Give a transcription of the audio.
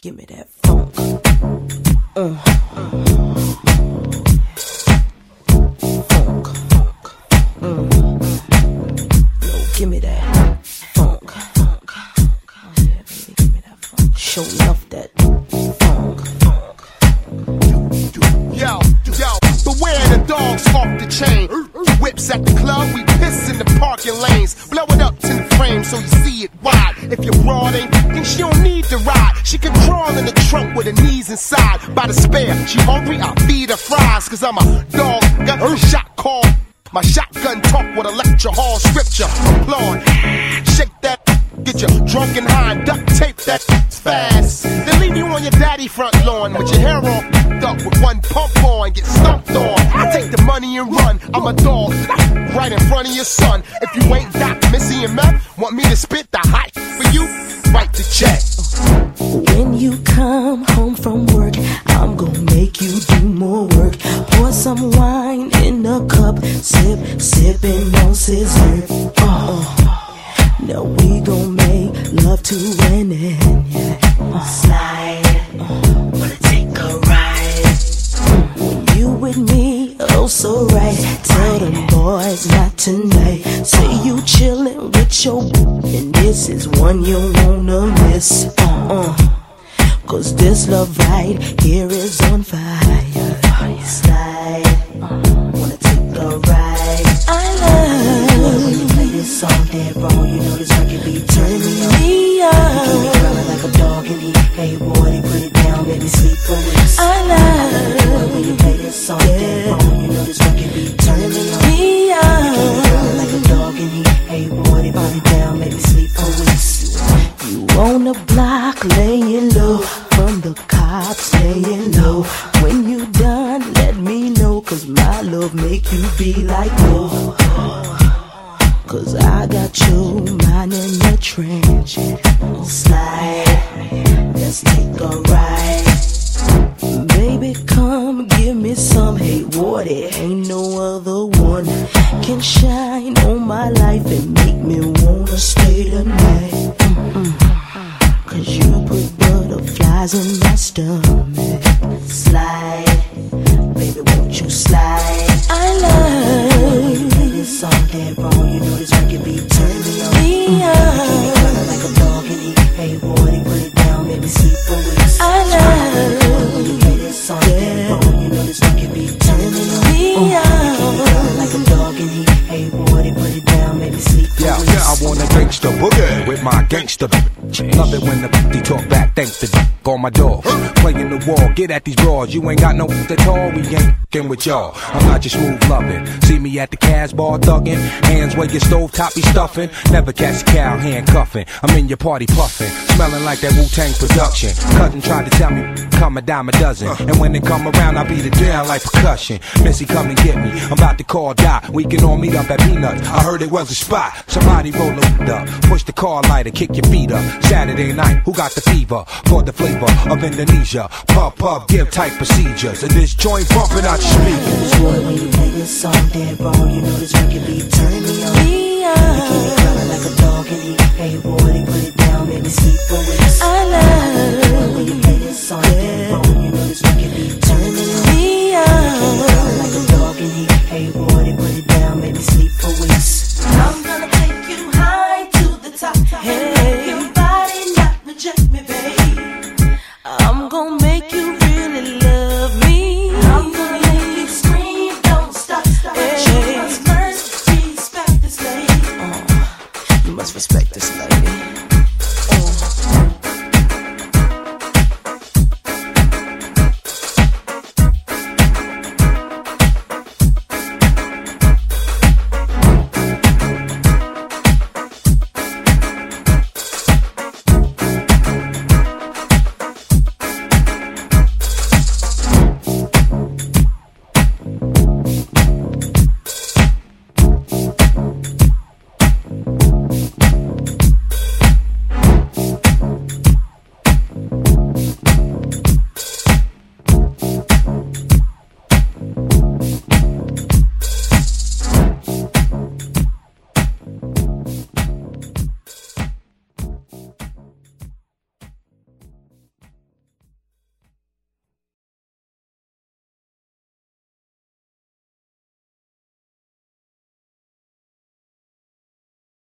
Give me that funk. Uh. Funk. Mm. Yo, give me that funk. Funk. Funk. Show enough that funk. Yo, yo, beware the dogs off the chain. Whips at the club, we piss in the parking lanes. Blow need to ride. She can crawl in the trunk with her knees inside. By the spare, she hungry, I feed her fries. Cause I'm a dog, got her shot call. My shotgun talk with a lecture hall scripture. Applaud, shake that, get you drunk and high, duct tape that fast. Then leave you on your daddy front lawn with your hair all up with one pump on, get stumped on. I take the money and run. I'm a dog, right in front of your son. If you ain't Doc, Missy and Meth, want me to spit the hot for you? Write the check. Sipping on scissor. Oh, now we gon' make love to an end. Yeah. Slide, uh, wanna take a ride. You with me, oh so right. Tell them boys not tonight. Say you chillin' with your and this is one you wanna miss. Uh, uh. Cause this love right here is on fire. Slide, let's take a ride. Water. Ain't no other one can shine on my life and make me wanna stay tonight. Mm-mm. Cause you put butterflies in my stomach. Slide, baby, won't you slide? I love song wrong. You know Yeah, yeah, I want a gangsta boogie with my gangsta bitch. Love it when the they talk back, thanks to on my dog. Playing the wall, get at these broads. You ain't got no at all, we ain't fing with y'all. I'm not just smooth loving. See me at the cash bar thugging. Hands where your stove top be stuffing. Never catch a cow handcuffing. I'm in your party puffing. Smelling like that Wu Tang production. Cousin tried to tell me, come a dime a dozen. And when they come around, I beat it down like percussion. Missy, come and get me. I'm about to call Dot. We can all meet up at Peanuts. I heard it was a spot. Somebody roll the up. Push the car lighter, kick your feet up. Saturday night, who got the fever? For the flavor of Indonesia. Puff, puff, give tight procedures. And this joint bumping out your speakers. Boy, when you play this song dead wrong, you know this record be turning me on. Me on. You keep me crying like a dog in the Hey boy, put it down, make me sleep weeks. I love